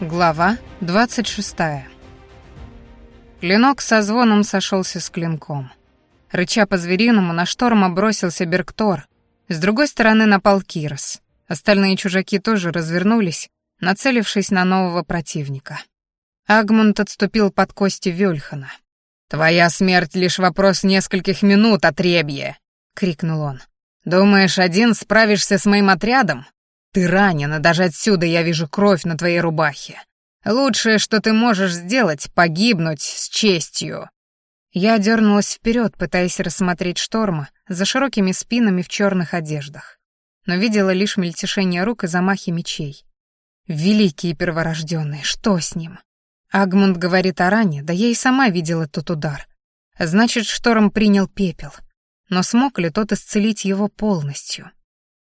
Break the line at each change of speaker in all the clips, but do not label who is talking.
Глава 26. Клинок со звоном сошелся с клинком. Рыча по-звериному, на шторма бросился Берктор. С другой стороны напал Кирос. Остальные чужаки тоже развернулись, нацелившись на нового противника. Агмунд отступил под кости Вёльхана. «Твоя смерть — лишь вопрос нескольких минут, отребье!» — крикнул он. «Думаешь, один справишься с моим отрядом? Ты ранен, и даже отсюда я вижу кровь на твоей рубахе. Лучшее, что ты можешь сделать, погибнуть с честью». Я дернулась вперед, пытаясь рассмотреть шторма за широкими спинами в черных одеждах, но видела лишь мельтешение рук и замахи мечей. Великие перворожденные, что с ним? Агмунд говорит о ране, да я и сама видела тот удар. Значит, шторм принял пепел. Но смог ли тот исцелить его полностью?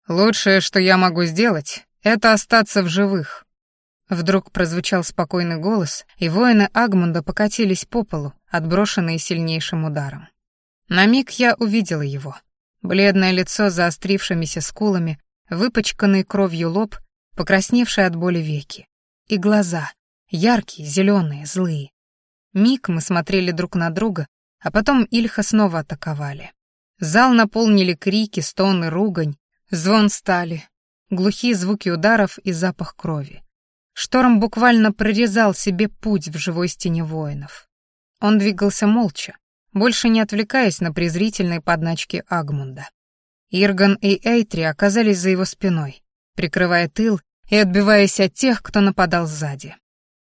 «Лучшее, что я могу сделать, это остаться в живых». Вдруг прозвучал спокойный голос, и воины Агмунда покатились по полу, отброшенные сильнейшим ударом. На миг я увидела его. Бледное лицо с заострившимися скулами, выпачканный кровью лоб, покрасневшие от боли веки. И глаза, яркие, зеленые, злые. Миг мы смотрели друг на друга, а потом Ильха снова атаковали. Зал наполнили крики, стоны, ругань, Звон стали, глухие звуки ударов и запах крови. Шторм буквально прорезал себе путь в живой стене воинов. Он двигался молча, больше не отвлекаясь на презрительные подначки Агмунда. Ирган и Эйтри оказались за его спиной, прикрывая тыл и отбиваясь от тех, кто нападал сзади.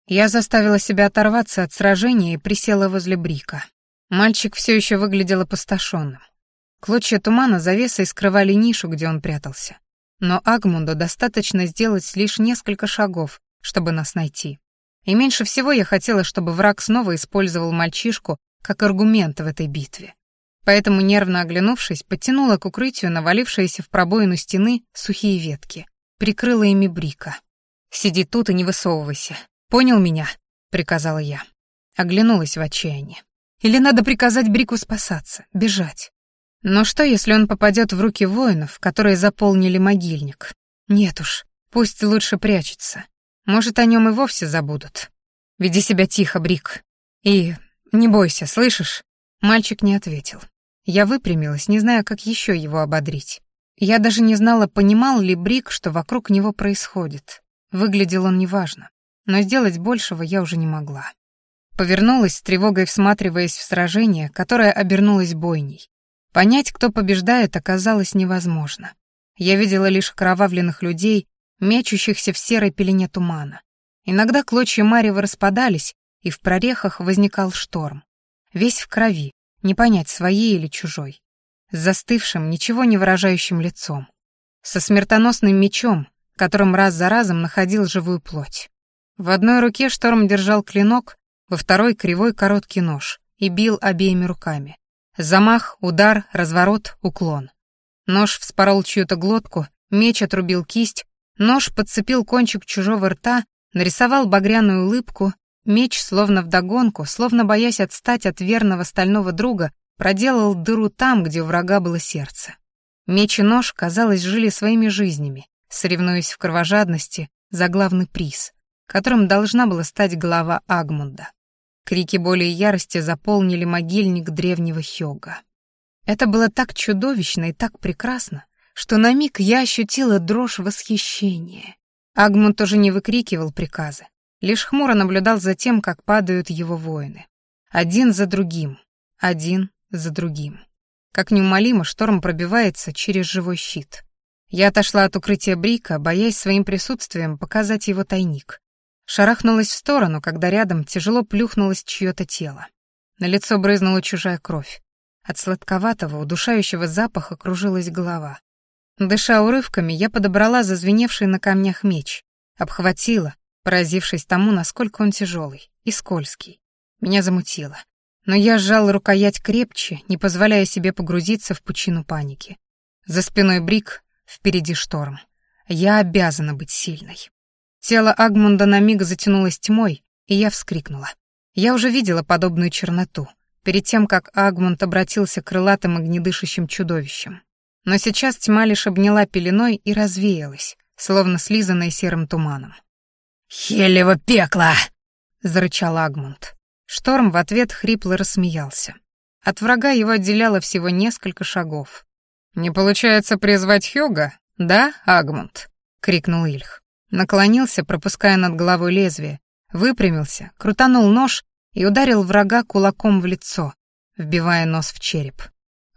Я заставила себя оторваться от сражения и присела возле Брика. Мальчик все еще выглядел опустошенным. Клочья тумана завесой скрывали нишу, где он прятался. Но Агмунду достаточно сделать лишь несколько шагов, чтобы нас найти. И меньше всего я хотела, чтобы враг снова использовал мальчишку как аргумент в этой битве. Поэтому, нервно оглянувшись, подтянула к укрытию навалившиеся в пробоину стены сухие ветки, прикрыла ими Брика. «Сиди тут и не высовывайся. Понял меня?» — приказала я. Оглянулась в отчаянии. «Или надо приказать Брику спасаться, бежать?» Но что, если он попадет в руки воинов, которые заполнили могильник? Нет уж, пусть лучше прячется. Может, о нем и вовсе забудут. Веди себя тихо, Брик. И не бойся, слышишь? Мальчик не ответил. Я выпрямилась, не зная, как еще его ободрить. Я даже не знала, понимал ли Брик, что вокруг него происходит. Выглядел он неважно, но сделать большего я уже не могла. Повернулась с тревогой, всматриваясь в сражение, которое обернулось бойней. Понять, кто побеждает, оказалось невозможно. Я видела лишь кровавленных людей, мечущихся в серой пелене тумана. Иногда клочья марева распадались, и в прорехах возникал шторм. Весь в крови, не понять, своей или чужой. С застывшим, ничего не выражающим лицом. Со смертоносным мечом, которым раз за разом находил живую плоть. В одной руке шторм держал клинок, во второй — кривой короткий нож, и бил обеими руками. Замах, удар, разворот, уклон. Нож вспорол чью-то глотку, меч отрубил кисть, нож подцепил кончик чужого рта, нарисовал багряную улыбку, меч, словно вдогонку, словно боясь отстать от верного стального друга, проделал дыру там, где у врага было сердце. Меч и нож, казалось, жили своими жизнями, соревнуясь в кровожадности за главный приз, которым должна была стать голова Агмунда. Крики боли и ярости заполнили могильник древнего Хёга. Это было так чудовищно и так прекрасно, что на миг я ощутила дрожь восхищения. Агмунд тоже не выкрикивал приказы, лишь хмуро наблюдал за тем, как падают его воины. Один за другим, один за другим. Как неумолимо шторм пробивается через живой щит. Я отошла от укрытия Брика, боясь своим присутствием показать его тайник. Шарахнулась в сторону, когда рядом тяжело плюхнулось чье-то тело. На лицо брызнула чужая кровь. От сладковатого, удушающего запаха кружилась голова. Дыша урывками, я подобрала зазвеневший на камнях меч, обхватила, поразившись тому, насколько он тяжелый и скользкий. Меня замутило. Но я сжал рукоять крепче, не позволяя себе погрузиться в пучину паники. За спиной Брик, впереди шторм. Я обязана быть сильной. Тело Агмунда на миг затянулось тьмой, и я вскрикнула. Я уже видела подобную черноту, перед тем, как Агмунд обратился к крылатым огнедышащим чудовищам. Но сейчас тьма лишь обняла пеленой и развеялась, словно слизанная серым туманом.
«Хелево пекло!»
— зарычал Агмунд. Шторм в ответ хрипло рассмеялся. От врага его отделяло всего несколько шагов. «Не получается призвать Хёга, да, Агмунд?» — крикнул Ильх. Наклонился, пропуская над головой лезвие, выпрямился, крутанул нож и ударил врага кулаком в лицо, вбивая нос в череп.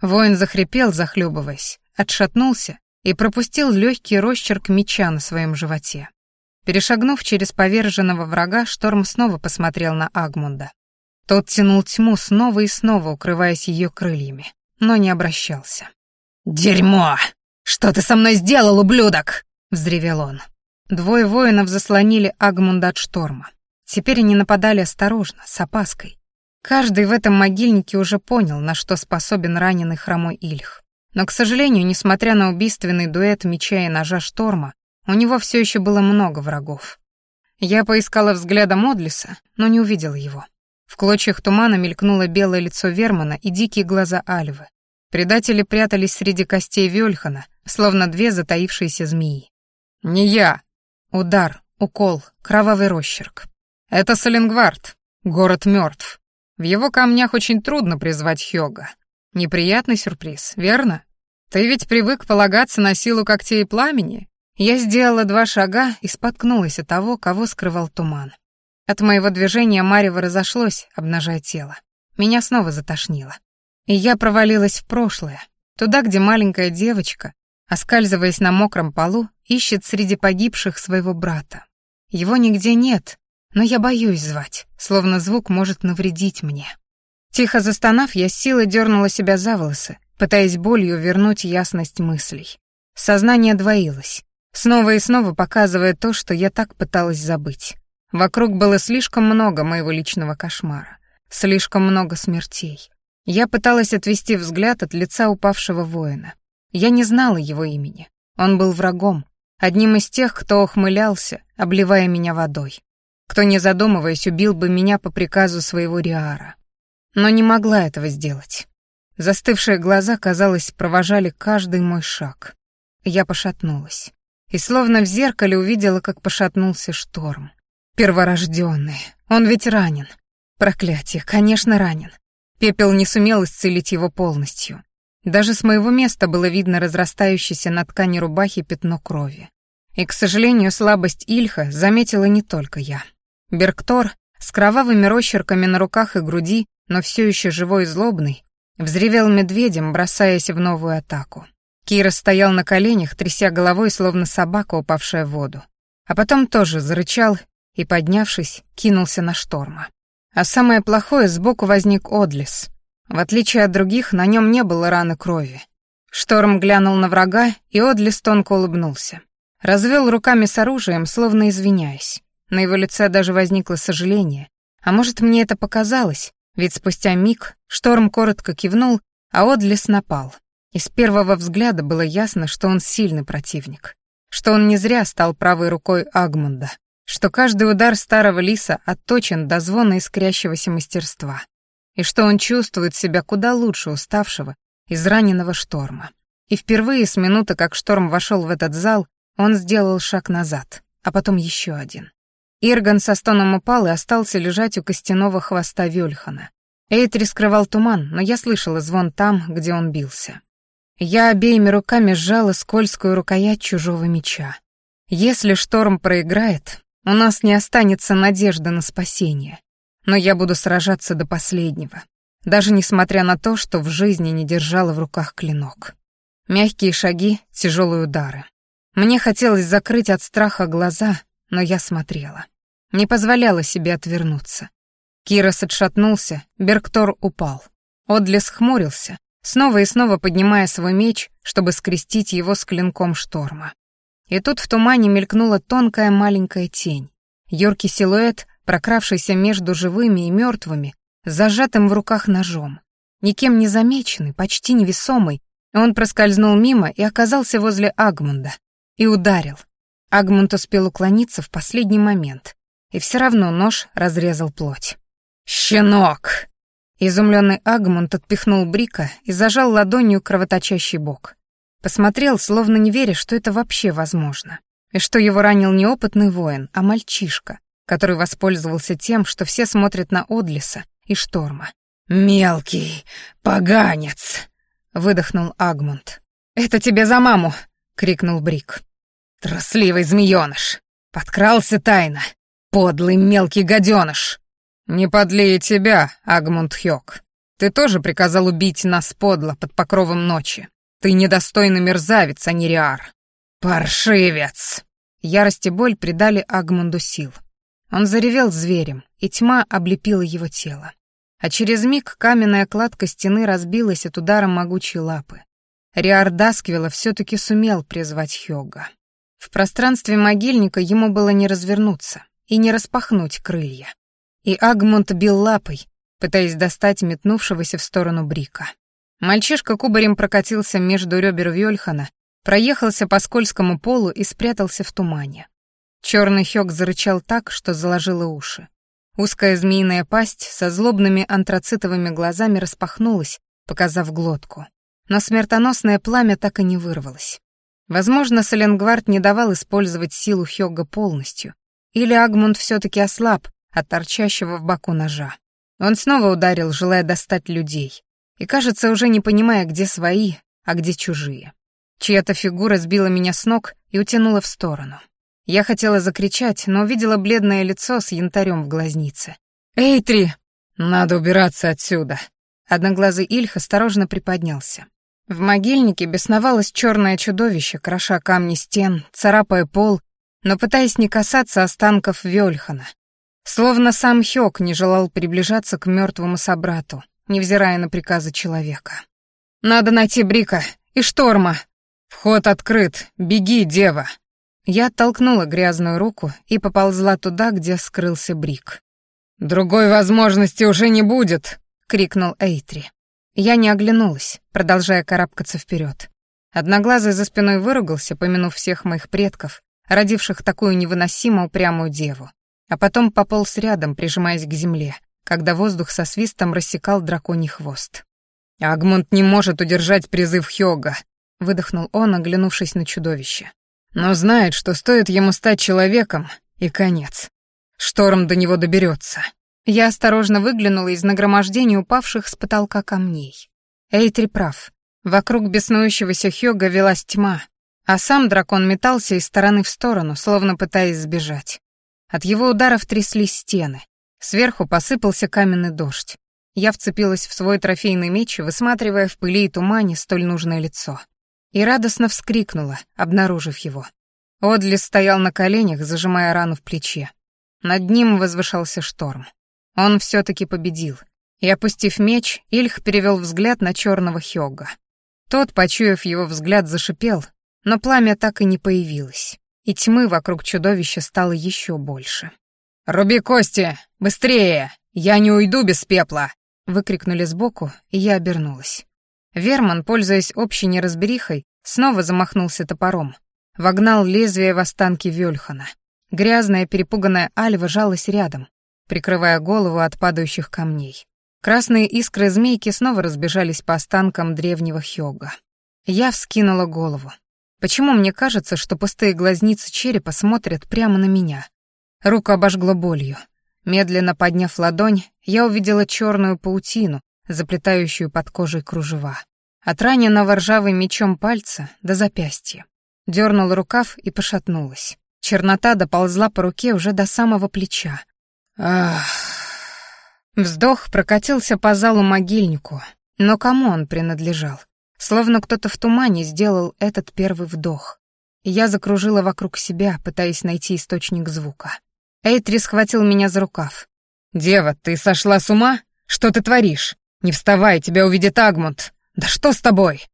Воин захрипел, захлебываясь, отшатнулся и пропустил легкий росчерк меча на своем животе. Перешагнув через поверженного врага, Шторм снова посмотрел на Агмунда. Тот тянул тьму снова и снова, укрываясь ее крыльями, но не обращался.
«Дерьмо! Что ты со мной сделал, ублюдок?» — взревел он.
Двое воинов заслонили Агмунда от шторма. Теперь они нападали осторожно, с опаской. Каждый в этом могильнике уже понял, на что способен раненый хромой Ильх. Но, к сожалению, несмотря на убийственный дуэт меча и ножа шторма, у него все еще было много врагов. Я поискала взглядом Одлиса, но не увидела его. В клочьях тумана мелькнуло белое лицо Вермана и дикие глаза Альвы. Предатели прятались среди костей Вёльхана, словно две затаившиеся змеи. «Не я!» Удар, укол, кровавый росчерк. «Это Саленгвард. Город мертв. В его камнях очень трудно призвать Хёга. Неприятный сюрприз, верно? Ты ведь привык полагаться на силу когтей и пламени, я сделала два шага и споткнулась от того, кого скрывал туман. От моего движения Марево разошлось, обнажая тело. Меня снова затошнило. И я провалилась в прошлое, туда, где маленькая девочка, оскальзываясь на мокром полу, ищет среди погибших своего брата. Его нигде нет, но я боюсь звать, словно звук может навредить мне. Тихо застонав, я силой дернула себя за волосы, пытаясь болью вернуть ясность мыслей. Сознание двоилось снова и снова показывая то, что я так пыталась забыть. Вокруг было слишком много моего личного кошмара, слишком много смертей. Я пыталась отвести взгляд от лица упавшего воина. Я не знала его имени. Он был врагом, одним из тех, кто ухмылялся, обливая меня водой. Кто, не задумываясь, убил бы меня по приказу своего Риара. Но не могла этого сделать. Застывшие глаза, казалось, провожали каждый мой шаг. Я пошатнулась и словно в зеркале увидела, как пошатнулся шторм. Перворожденный, он ведь ранен. Проклятие, конечно, ранен. Пепел не сумел исцелить его полностью. Даже с моего места было видно разрастающееся на ткани рубахи пятно крови. И, к сожалению, слабость Ильха заметила не только я. Берктор, с кровавыми росчерками на руках и груди, но все еще живой и злобный, взревел медведем, бросаясь в новую атаку. Кира стоял на коленях, тряся головой, словно собака, упавшая в воду. А потом тоже зарычал и, поднявшись, кинулся на шторма. А самое плохое, сбоку возник Одлис. В отличие от других, на нем не было раны крови. Шторм глянул на врага, и Одлис тонко улыбнулся. Развел руками с оружием, словно извиняясь. На его лице даже возникло сожаление. А может, мне это показалось, ведь спустя миг Шторм коротко кивнул, а Одлис напал. И с первого взгляда было ясно, что он сильный противник, что он не зря стал правой рукой Агмунда, что каждый удар старого лиса отточен до звона искрящегося мастерства, и что он чувствует себя куда лучше уставшего, израненного шторма. И впервые с минуты, как шторм вошел в этот зал, он сделал шаг назад, а потом еще один. Ирган со стоном упал и остался лежать у костяного хвоста Вельхана. Эйтри скрывал туман, но я слышала звон там, где он бился. Я обеими руками сжала скользкую рукоять чужого меча. Если шторм проиграет, у нас не останется надежды на спасение. Но я буду сражаться до последнего, даже несмотря на то, что в жизни не держала в руках клинок. Мягкие шаги, тяжелые удары. Мне хотелось закрыть от страха глаза, но я смотрела. Не позволяла себе отвернуться. Кирос отшатнулся, Берктор упал. Одлес хмурился, снова и снова поднимая свой меч, чтобы скрестить его с клинком шторма. И тут в тумане мелькнула тонкая маленькая тень. Юркий силуэт, прокравшийся между живыми и мертвыми, зажатым в руках ножом. Никем не замеченный, почти невесомый, он проскользнул мимо и оказался возле Агмунда. И ударил. Агмунд успел уклониться в последний момент, и все равно нож разрезал плоть. «Щенок!» Изумленный Агмунд отпихнул Брика и зажал ладонью кровоточащий бок. Посмотрел, словно не веря, что это вообще возможно. и что его ранил не опытный воин, а мальчишка, который воспользовался тем, что все смотрят на Одлиса и Шторма.
«Мелкий поганец!» — выдохнул Агмунд.
«Это тебе за маму!» — крикнул Брик.
«Трусливый змеёныш! Подкрался тайно! Подлый мелкий гаденыш!»
«Не подлее тебя, Агмунд Хёк. Ты тоже приказал убить нас подло под покровом ночи. Ты недостойный мерзавец, а не Риар».
«Паршивец!»
Ярость и боль придали Агмунду сил. Он заревел зверем, и тьма облепила его тело. А через миг каменная кладка стены разбилась от удара могучей лапы. Риар Дасквилла все-таки сумел призвать Хёга. В пространстве могильника ему было не развернуться и не распахнуть крылья. И Агмунд бил лапой, пытаясь достать метнувшегося в сторону Брика. Мальчишка кубарем прокатился между ребер Вьольхана, проехался по скользкому полу и спрятался в тумане. Черный хёк зарычал так, что заложило уши. Узкая змеиная пасть со злобными антрацитовыми глазами распахнулась, показав глотку. Но смертоносное пламя так и не вырвалось. Возможно, Соленгвард не давал использовать силу Хёга полностью. Или Агмунд все таки ослаб, от торчащего в боку ножа. Он снова ударил, желая достать людей, и, кажется, уже не понимая, где свои, а где чужие. Чья-то фигура сбила меня с ног и утянула в сторону. Я хотела закричать, но увидела бледное лицо с янтарем в глазнице. «Эй, Три! Надо убираться отсюда!» Одноглазый Ильх осторожно приподнялся. В могильнике бесновалось черное чудовище, кроша камни стен, царапая пол, но пытаясь не касаться останков Вёльхана, Словно сам Хёк не желал приближаться к мертвому собрату, невзирая на приказы человека. «Надо найти Брика и Шторма! Вход открыт, беги, дева!» Я оттолкнула грязную руку и поползла туда, где скрылся Брик. «Другой возможности уже не будет!» — крикнул Эйтри. Я не оглянулась, продолжая карабкаться вперед. Одноглазый за спиной выругался, помянув всех моих предков, родивших такую невыносимо упрямую деву а потом пополз рядом, прижимаясь к земле, когда воздух со свистом рассекал драконий хвост. «Агмунд не может удержать призыв Хёга», — выдохнул он, оглянувшись на чудовище. «Но знает, что стоит ему стать человеком, и конец. Шторм до него доберется. Я осторожно выглянула из нагромождения упавших с потолка камней. Эйтри прав. Вокруг беснующегося Хёга велась тьма, а сам дракон метался из стороны в сторону, словно пытаясь сбежать. От его ударов тряслись стены. Сверху посыпался каменный дождь. Я вцепилась в свой трофейный меч, высматривая в пыли и тумане столь нужное лицо. И радостно вскрикнула, обнаружив его. Одлис стоял на коленях, зажимая рану в плече. Над ним возвышался шторм. Он все-таки победил. И, опустив меч, Ильх перевел взгляд на черного Хёга. Тот, почуяв его взгляд, зашипел, но пламя так и не появилось и тьмы вокруг чудовища стало еще больше. «Руби кости! Быстрее! Я не уйду без пепла!» — выкрикнули сбоку, и я обернулась. Верман, пользуясь общей неразберихой, снова замахнулся топором, вогнал лезвие в останки Вёльхана. Грязная, перепуганная Альва жалась рядом, прикрывая голову от падающих камней. Красные искры змейки снова разбежались по останкам древнего Хёга. Я вскинула голову. Почему мне кажется, что пустые глазницы черепа смотрят прямо на меня? Руку обожгло болью. Медленно подняв ладонь, я увидела черную паутину, заплетающую под кожей кружева. От раненого ржавым мечом пальца до запястья. Дернула рукав и пошатнулась. Чернота доползла по руке уже до самого плеча. Ах. Вздох прокатился по залу могильнику, но кому он принадлежал? Словно кто-то в тумане сделал этот первый вдох. Я закружила вокруг себя, пытаясь найти источник звука. Эйтри схватил меня за рукав. «Дева, ты сошла с ума? Что ты творишь? Не вставай, тебя увидит Агмунд. Да что с тобой?»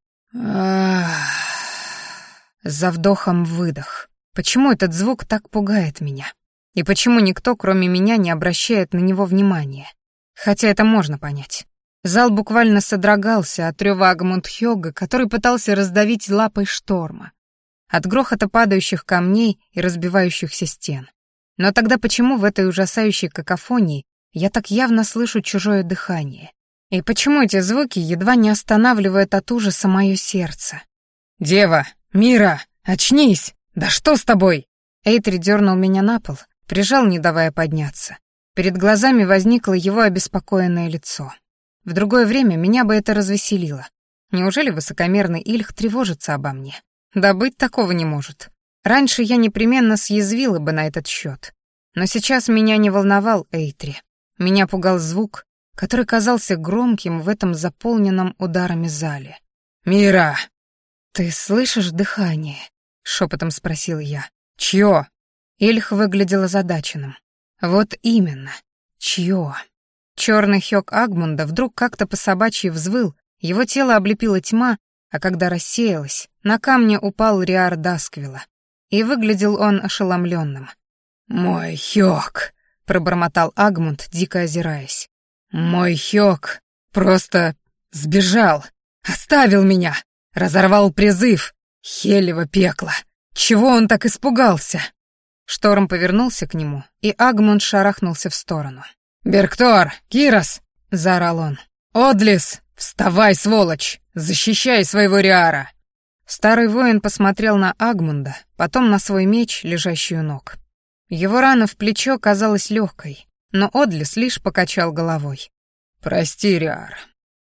За вдохом выдох. Почему этот звук так пугает меня? И почему никто, кроме меня, не обращает на него внимания? Хотя это можно понять. Зал буквально содрогался от рёва Агмундхёга, который пытался раздавить лапой шторма, от грохота падающих камней и разбивающихся стен. Но тогда почему в этой ужасающей какофонии я так явно слышу чужое дыхание? И почему эти звуки едва не останавливают от ужаса моё сердце? «Дева! Мира! Очнись! Да что с тобой?» Эйтри дернул меня на пол, прижал, не давая подняться. Перед глазами возникло его обеспокоенное лицо. В другое время меня бы это развеселило. Неужели высокомерный Ильх тревожится обо мне? Да быть такого не может. Раньше я непременно съязвила бы на этот счет. Но сейчас меня не волновал Эйтри. Меня пугал звук, который казался громким в этом заполненном ударами зале.
«Мира!»
«Ты слышишь дыхание?» — шепотом спросил я.
«Чье?»
Ильх выглядел озадаченным. «Вот именно. Чье?» Черный хёк Агмунда вдруг как-то по собачьи взвыл, его тело облепила тьма, а когда рассеялась, на камне упал Риар Дасквила. И выглядел он ошеломленным.
«Мой Хёк!» — пробормотал Агмунд, дико озираясь. «Мой Хёк просто сбежал, оставил меня, разорвал призыв. Хелево пекло. Чего он так испугался?»
Шторм повернулся к нему, и Агмунд шарахнулся в сторону.
«Берктор! Кирос!»
— заорал он.
«Одлис! Вставай, сволочь! Защищай своего Риара!»
Старый воин посмотрел на Агмунда, потом на свой меч, лежащий у ног. Его рана в плечо казалась легкой, но Одлис лишь покачал головой.
«Прости, Риар».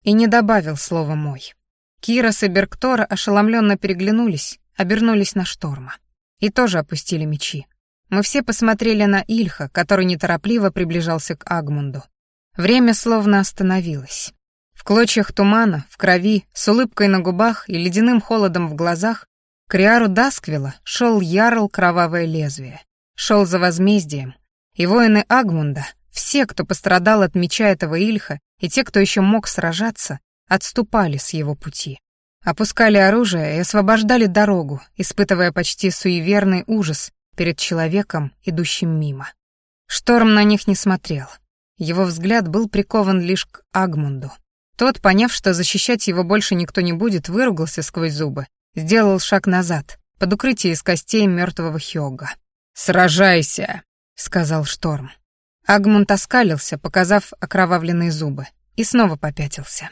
И не добавил слова «мой». Кирос и Берктор ошеломленно переглянулись, обернулись на шторма. И тоже опустили мечи. Мы все посмотрели на Ильха, который неторопливо приближался к Агмунду. Время словно остановилось. В клочьях тумана, в крови, с улыбкой на губах и ледяным холодом в глазах к Риару Дасквила шел ярл кровавое лезвие. Шел за возмездием. И воины Агмунда, все, кто пострадал от меча этого Ильха, и те, кто еще мог сражаться, отступали с его пути. Опускали оружие и освобождали дорогу, испытывая почти суеверный ужас перед человеком, идущим мимо. Шторм на них не смотрел. Его взгляд был прикован лишь к Агмунду. Тот, поняв, что защищать его больше никто не будет, выругался сквозь зубы, сделал шаг назад, под укрытие из костей мертвого Хёга.
«Сражайся!» — сказал Шторм.
Агмунд оскалился, показав окровавленные зубы, и снова попятился.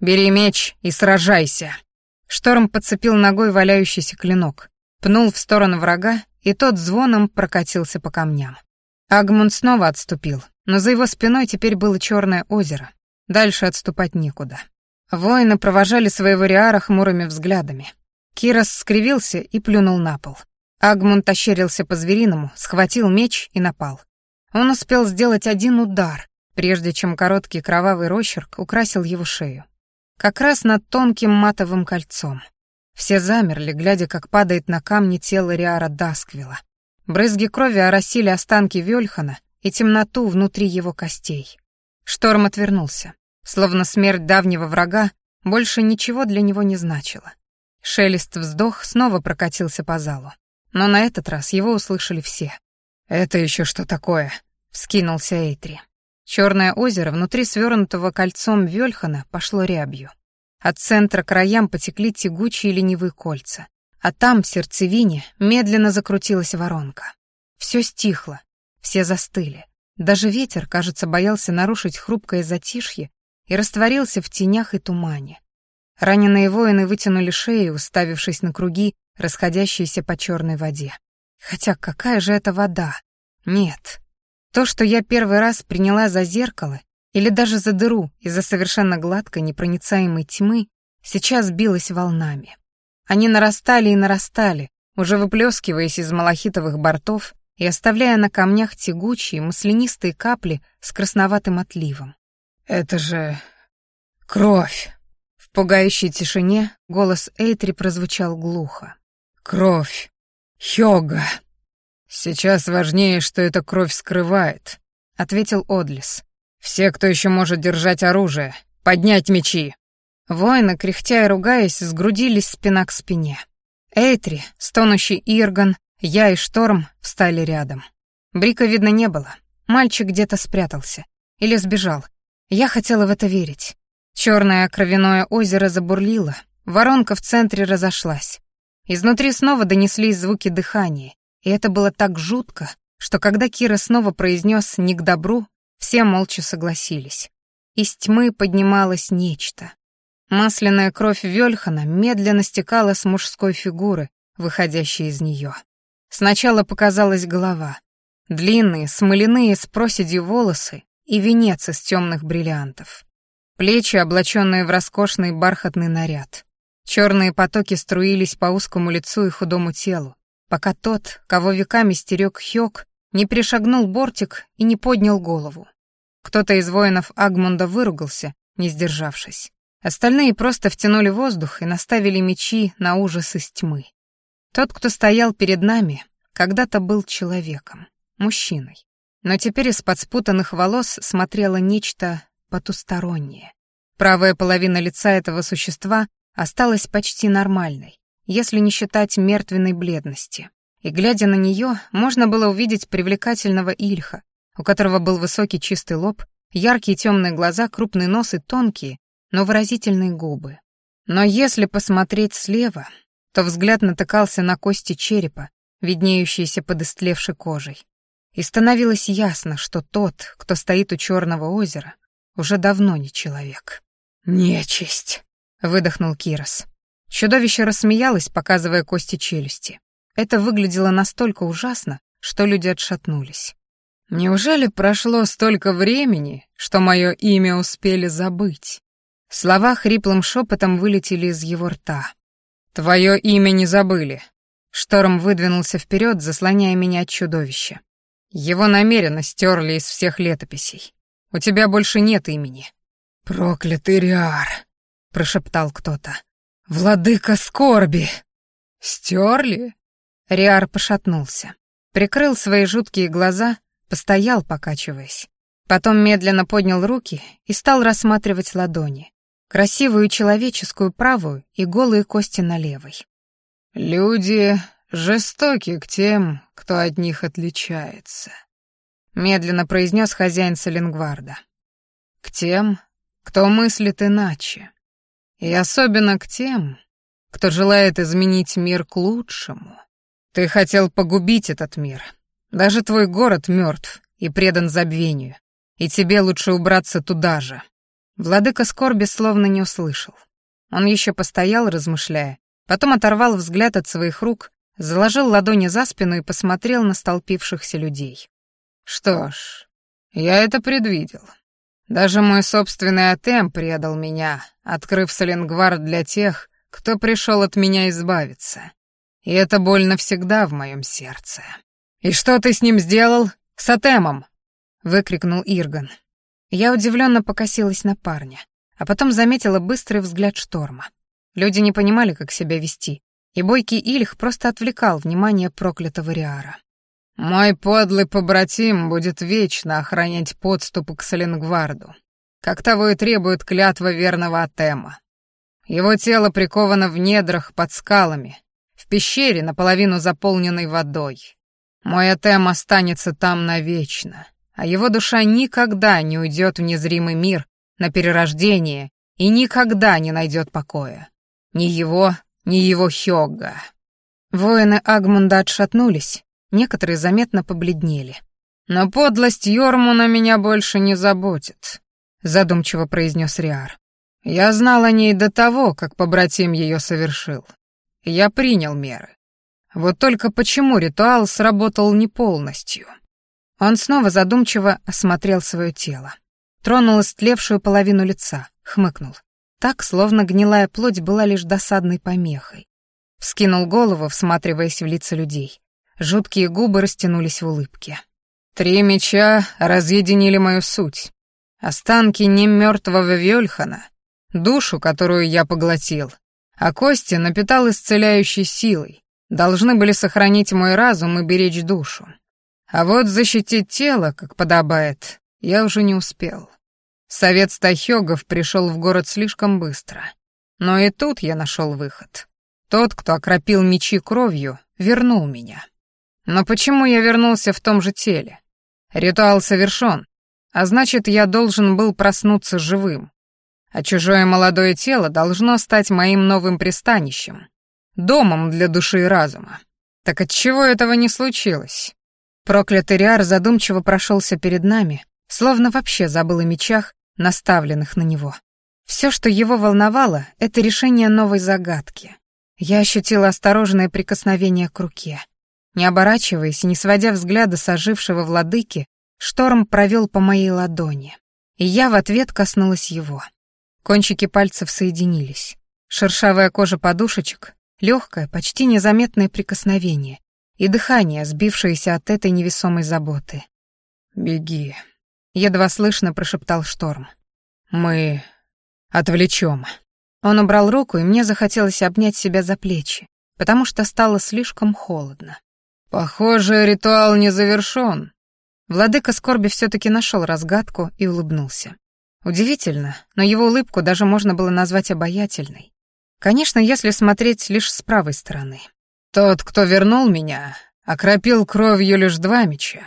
«Бери меч и сражайся!»
Шторм подцепил ногой валяющийся клинок, пнул в сторону врага, и тот звоном прокатился по камням. Агмунд снова отступил, но за его спиной теперь было черное озеро, Дальше отступать некуда. Воины провожали своего Риара хмурыми взглядами. Кирос скривился и плюнул на пол. Агмунд ощерился по-звериному, схватил меч и напал. Он успел сделать один удар, прежде чем короткий кровавый росчерк украсил его шею. Как раз над тонким матовым кольцом. Все замерли, глядя, как падает на камни тело Риара Дасквила. Брызги крови оросили останки Вельхана и темноту внутри его костей. Шторм отвернулся. Словно смерть давнего врага больше ничего для него не значила. Шелест вздох снова прокатился по залу. Но на этот раз его услышали все.
«Это еще что такое?» — вскинулся Эйтри.
Черное озеро внутри свернутого кольцом Вельхана пошло рябью. От центра к краям потекли тягучие ленивые кольца. А там, в сердцевине, медленно закрутилась воронка. Все стихло, все застыли. Даже ветер, кажется, боялся нарушить хрупкое затишье и растворился в тенях и тумане. Раненые воины вытянули шеи, уставившись на круги, расходящиеся по черной воде. Хотя какая же это вода? Нет. То, что я первый раз приняла за зеркало или даже за дыру из-за совершенно гладкой непроницаемой тьмы, сейчас билось волнами. Они нарастали и нарастали, уже выплескиваясь из малахитовых бортов и оставляя на камнях тягучие маслянистые капли с красноватым отливом.
«Это же... кровь!»
В пугающей тишине голос Эйтри прозвучал глухо.
«Кровь! Хёга!» «Сейчас важнее, что эта кровь скрывает», — ответил Одлис. «Все, кто еще может держать оружие, поднять мечи!»
Воины, кряхтя и ругаясь, сгрудились спина к спине. Эйтри, стонущий Ирган, я и Шторм встали рядом. Брика видно не было. Мальчик где-то спрятался. Или сбежал. Я хотела в это верить. Черное кровяное озеро забурлило, воронка в центре разошлась. Изнутри снова донеслись звуки дыхания, и это было так жутко, что когда Кира снова произнес «не к добру», все молча согласились. Из тьмы поднималось нечто. Масляная кровь Вельхана медленно стекала с мужской фигуры, выходящей из нее. Сначала показалась голова. Длинные, смоляные с проседью волосы и венец из темных бриллиантов. Плечи, облаченные в роскошный бархатный наряд. Черные потоки струились по узкому лицу и худому телу, пока тот, кого веками стерег Хёк, не пришагнул бортик и не поднял голову. Кто-то из воинов Агмунда выругался, не сдержавшись. Остальные просто втянули воздух и наставили мечи на ужас из тьмы. Тот, кто стоял перед нами, когда-то был человеком, мужчиной. Но теперь из-под спутанных волос смотрело нечто потустороннее. Правая половина лица этого существа осталась почти нормальной, если не считать мертвенной бледности. И, глядя на нее, можно было увидеть привлекательного Ильха, у которого был высокий чистый лоб, яркие темные глаза, крупный нос и тонкие, но выразительные губы. Но если посмотреть слева, то взгляд натыкался на кости черепа, виднеющиеся под истлевшей кожей. И становилось ясно, что тот, кто стоит у Черного озера, уже давно не человек. «Нечисть!» — выдохнул Кирос. Чудовище рассмеялось, показывая кости челюсти. Это выглядело настолько ужасно, что люди отшатнулись. Неужели прошло столько времени, что мое имя успели забыть? Слова хриплым шепотом вылетели из его рта. «Твое имя не забыли». Шторм выдвинулся вперед, заслоняя меня от чудовища. Его намеренно стерли из всех летописей. У тебя больше нет имени. «Проклятый Риар», — прошептал кто-то. «Владыка скорби!» «Стерли?» Риар пошатнулся, прикрыл свои жуткие глаза Постоял, покачиваясь. Потом медленно поднял руки и стал рассматривать ладони. Красивую человеческую правую и голые кости на левой. «Люди жестоки к тем, кто от них отличается», — медленно произнес хозяин Саленгварда. «К тем, кто мыслит иначе. И особенно к тем, кто желает изменить мир к лучшему. Ты хотел погубить этот мир, даже твой город мертв и предан забвению, и тебе лучше убраться туда же». Владыка скорби словно не услышал. Он еще постоял, размышляя, потом оторвал взгляд от своих рук, заложил ладони за спину и посмотрел на столпившихся людей. «Что ж, я это предвидел. Даже мой собственный Атем предал меня, открыв Саленгвард для тех, кто пришел от меня избавиться. И это боль навсегда в моем сердце». «И что ты с ним сделал? С Атемом?» — выкрикнул Ирган. Я удивленно покосилась на парня, а потом заметила быстрый взгляд шторма. Люди не понимали, как себя вести, и бойкий Ильх просто отвлекал внимание проклятого Риара. «Мой подлый побратим будет вечно охранять подступы к Саленгварду, как того и требует клятва верного Атема. Его тело приковано в недрах под скалами, в пещере, наполовину заполненной водой. Мой Атем останется там навечно, а его душа никогда не уйдет в незримый мир на перерождение и никогда не найдет покоя. Ни его, ни его Хёга. Воины Агмунда отшатнулись, некоторые заметно побледнели. «Но подлость Йормуна меня больше не заботит», — задумчиво произнес Риар. «Я знал о ней до того, как побратим ее совершил. Я принял меры. Вот только почему ритуал сработал не полностью? Он снова задумчиво осмотрел свое тело. Тронул истлевшую половину лица, хмыкнул. Так, словно гнилая плоть была лишь досадной помехой. Вскинул голову, всматриваясь в лица людей. Жуткие губы растянулись в улыбке. «Три меча разъединили мою суть. Останки не мертвого Вельхана, душу, которую я поглотил, а кости напитал исцеляющей силой, должны были сохранить мой разум и беречь душу. А вот защитить тело, как подобает, я уже не успел. Совет стахёгов пришел в город слишком быстро. Но и тут я нашел выход. Тот, кто окропил мечи кровью, вернул меня. Но почему я вернулся в том же теле? Ритуал совершен, а значит, я должен был проснуться живым. А чужое молодое тело должно стать моим новым пристанищем, домом для души и разума. Так отчего этого не случилось? Проклятый Риар задумчиво прошелся перед нами, словно вообще забыл о мечах, наставленных на него. Все, что его волновало, — это решение новой загадки. Я ощутила осторожное прикосновение к руке. Не оборачиваясь и не сводя взгляда с ожившего владыки, шторм провел по моей ладони, и я в ответ коснулась его. Кончики пальцев соединились. Шершавая кожа подушечек, легкое, почти незаметное прикосновение и дыхание, сбившееся от этой невесомой заботы.
«Беги», —
едва слышно прошептал Шторм.
«Мы отвлечем».
Он убрал руку, и мне захотелось обнять себя за плечи, потому что стало слишком холодно.
«Похоже, ритуал не завершен».
Владыка скорби все-таки нашел разгадку и улыбнулся. Удивительно, но его улыбку даже можно было назвать обаятельной. Конечно, если смотреть лишь с правой стороны.
«Тот, кто вернул меня, окропил кровью лишь два меча.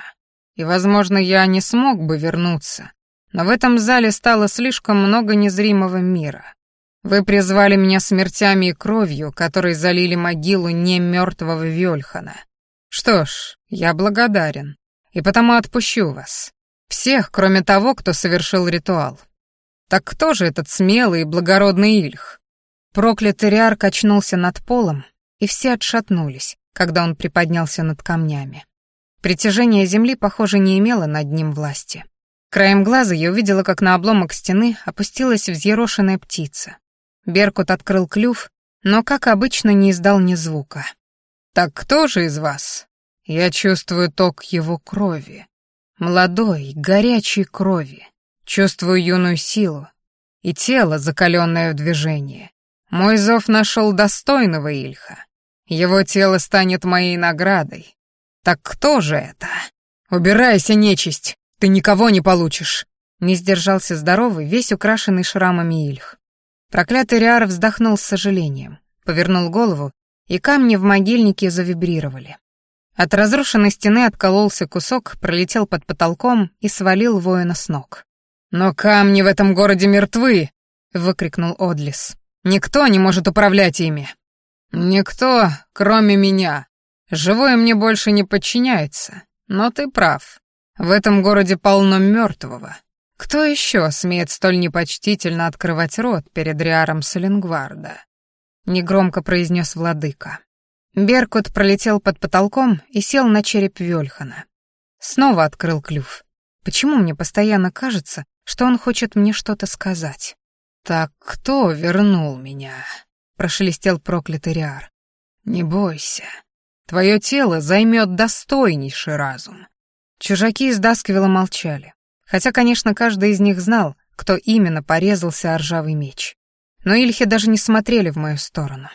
И, возможно, я не смог бы вернуться, но в этом зале стало слишком много незримого мира. Вы призвали меня смертями и кровью, которые залили могилу не мертвого Вельхана. Что ж, я благодарен, и потому отпущу вас. Всех, кроме того, кто совершил ритуал. Так кто же этот смелый и благородный Ильх?
Проклятый Риар качнулся над полом, и все отшатнулись, когда он приподнялся над камнями. Притяжение земли, похоже, не имело над ним власти. Краем глаза я увидела, как на обломок стены опустилась взъерошенная птица. Беркут открыл клюв, но, как обычно, не издал ни звука.
«Так кто же из вас?» «Я чувствую ток его крови. Молодой, горячей крови. Чувствую юную силу и тело, закаленное в движении. Мой зов нашел достойного Ильха. Его тело станет моей наградой. Так кто же это? Убирайся, нечисть, ты никого не получишь!»
Не сдержался здоровый, весь украшенный шрамами Ильх. Проклятый Риар вздохнул с сожалением, повернул голову, и камни в могильнике завибрировали. От разрушенной стены откололся кусок, пролетел под потолком и свалил воина с ног.
«Но камни в этом городе мертвы!» — выкрикнул Одлис. «Никто не может управлять ими!» «Никто, кроме меня. Живое мне больше не подчиняется. Но ты прав. В этом городе полно мертвого. Кто еще смеет столь непочтительно открывать рот перед Риаром Соленгварда?
Негромко произнес владыка. Беркут пролетел под потолком и сел на череп Вельхана. Снова открыл клюв. Почему мне постоянно кажется, что он хочет мне что-то сказать?
«Так кто вернул меня?» — прошелестел проклятый Риар. «Не бойся. Твое тело займет достойнейший разум».
Чужаки из Дасквилла молчали. Хотя, конечно, каждый из них знал, кто именно порезался о ржавый меч. Но Ильхи даже не смотрели в мою сторону.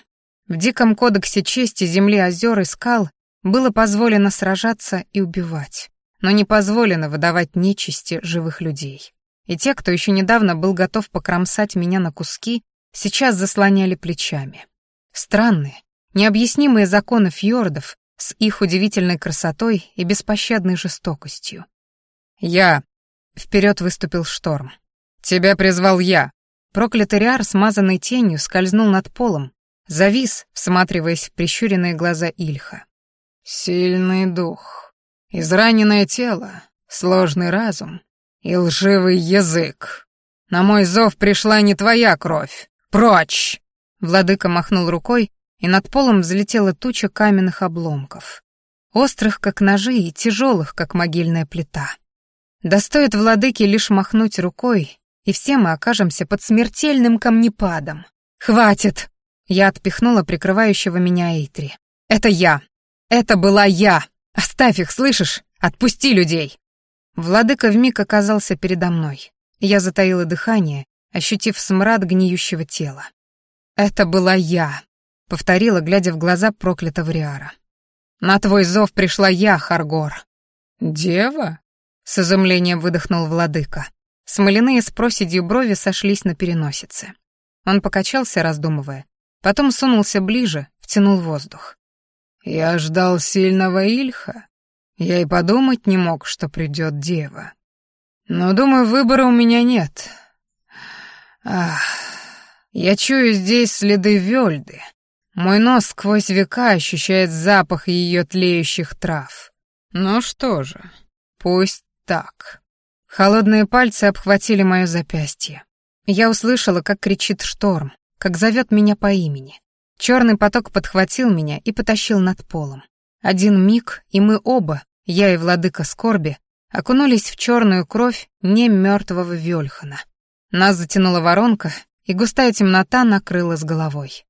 В диком кодексе чести земли озер и скал было позволено сражаться и убивать, но не позволено выдавать нечисти живых людей. И те, кто еще недавно был готов покромсать меня на куски, сейчас заслоняли плечами. Странные, необъяснимые законы фьордов с их удивительной красотой и беспощадной жестокостью.
«Я
Вперед выступил шторм.
«Тебя призвал я!»
Проклятый Риар, смазанный тенью, скользнул над полом, завис, всматриваясь в прищуренные глаза Ильха.
«Сильный дух, израненное тело, сложный разум и лживый язык. На мой зов пришла не твоя кровь. Прочь!»
Владыка махнул рукой, и над полом взлетела туча каменных обломков. Острых, как ножи, и тяжелых, как могильная плита. Да владыке лишь махнуть рукой, и все мы окажемся под смертельным камнепадом. «Хватит!» Я отпихнула прикрывающего меня Эйтри. «Это я! Это была я! Оставь их, слышишь? Отпусти людей!» Владыка вмиг оказался передо мной. Я затаила дыхание, ощутив смрад гниющего тела. «Это была я», — повторила, глядя в глаза проклятого Риара. «На твой зов пришла я, Харгор».
«Дева?»
С изумлением выдохнул владыка. Смоляные с проседью брови сошлись на переносице. Он покачался, раздумывая. Потом сунулся ближе, втянул воздух.
«Я ждал сильного Ильха. Я и подумать не мог, что придет дева. Но, думаю, выбора у меня нет. Ах, я чую здесь следы Вёльды. Мой нос сквозь века ощущает запах ее тлеющих трав. Ну что же, пусть так. Холодные пальцы обхватили мое запястье. Я услышала, как кричит шторм, как зовет меня по имени. Черный поток подхватил меня и потащил над полом.
Один миг, и мы оба, я и владыка скорби, окунулись в черную кровь не мертвого Вельхана. Нас затянула воронка, и густая темнота накрыла с головой.